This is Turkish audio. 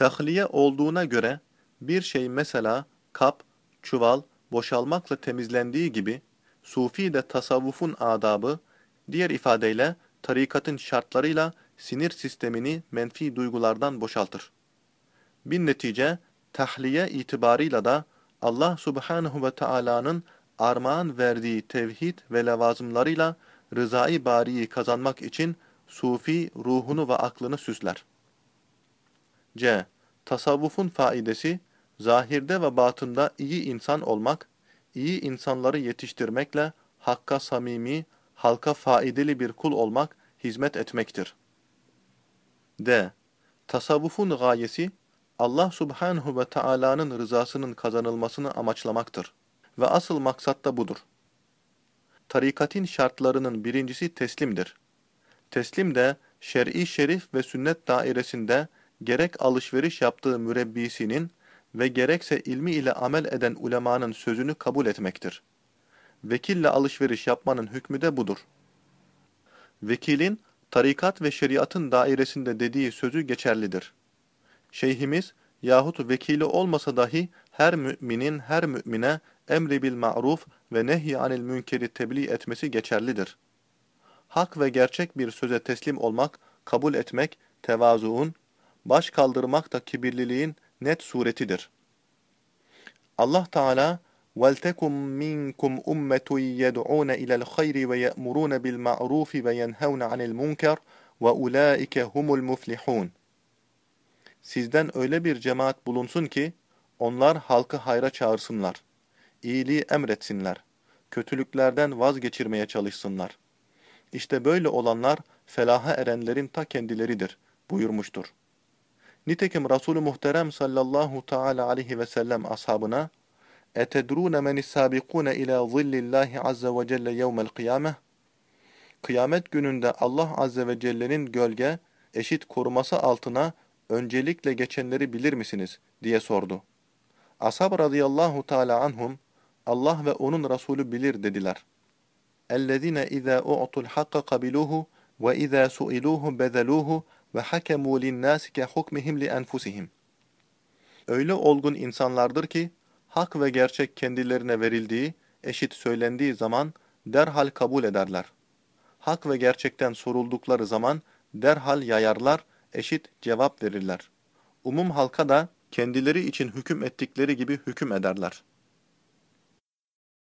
Tahliye olduğuna göre bir şey mesela kap, çuval boşalmakla temizlendiği gibi sufi de tasavvufun adabı, diğer ifadeyle tarikatın şartlarıyla sinir sistemini menfi duygulardan boşaltır. Bir netice tahliye itibarıyla da Allah subhanahu ve Taala'nın armağan verdiği tevhid ve levazımlarıyla rızayı bariyi kazanmak için sufi ruhunu ve aklını süsler. C. Tasavvufun faidesi, zahirde ve batında iyi insan olmak, iyi insanları yetiştirmekle hakka samimi, halka faydalı bir kul olmak, hizmet etmektir. D. Tasavvufun gayesi, Allah subhanahu ve Taala'nın rızasının kazanılmasını amaçlamaktır. Ve asıl maksat da budur. Tarikatin şartlarının birincisi teslimdir. Teslim de şer'i şerif ve sünnet dairesinde gerek alışveriş yaptığı mürebbisinin ve gerekse ilmi ile amel eden ulemanın sözünü kabul etmektir. Vekille alışveriş yapmanın hükmü de budur. Vekilin, tarikat ve şeriatın dairesinde dediği sözü geçerlidir. Şeyhimiz, yahut vekili olmasa dahi her müminin her mümine emri bil ma'ruf ve nehy anil münkeri tebliğ etmesi geçerlidir. Hak ve gerçek bir söze teslim olmak, kabul etmek, tevazuun, baş kaldırmak da kibirliliğin net suretidir. Allah Teala وَلْتَكُمْ مِنْكُمْ أُمَّةٌ يَدْعُونَ إِلَى الْخَيْرِ وَيَأْمُرُونَ بِالْمَعْرُوفِ وَيَنْهَوْنَ عَنِ الْمُنْكَرِ وَأُولَٰئِكَ هُمُ الْمُفْلِحُونَ Sizden öyle bir cemaat bulunsun ki, onlar halkı hayra çağırsınlar, iyiliği emretsinler, kötülüklerden vazgeçirmeye çalışsınlar. İşte böyle olanlar felaha erenlerin ta kendileridir buyurmuştur. Nitekim Resulü Muhterem sallallahu teala aleyhi ve sellem ashabına اَتَدْرُونَ مَنِ السَّابِقُونَ اِلَى ظِلِّ اللّٰهِ عَزَّ وَجَلَّ يَوْمَ الْقِيَامَةِ Kıyamet gününde Allah Azze ve Celle'nin gölge, eşit koruması altına öncelikle geçenleri bilir misiniz? diye sordu. Ashab radıyallahu teala anhum, Allah ve onun Resulü bilir dediler. اَلَّذِينَ اِذَا اُعْتُوا الْحَقَّ قَبِلُوهُ وَاِذَا سُئِلُوهُ بَذَلُوهُ ve hakemu linnâsi ke hukmihim li enfusihim. Öyle olgun insanlardır ki hak ve gerçek kendilerine verildiği, eşit söylendiği zaman derhal kabul ederler. Hak ve gerçekten soruldukları zaman derhal yayarlar, eşit cevap verirler. Umum halka da kendileri için hüküm ettikleri gibi hüküm ederler.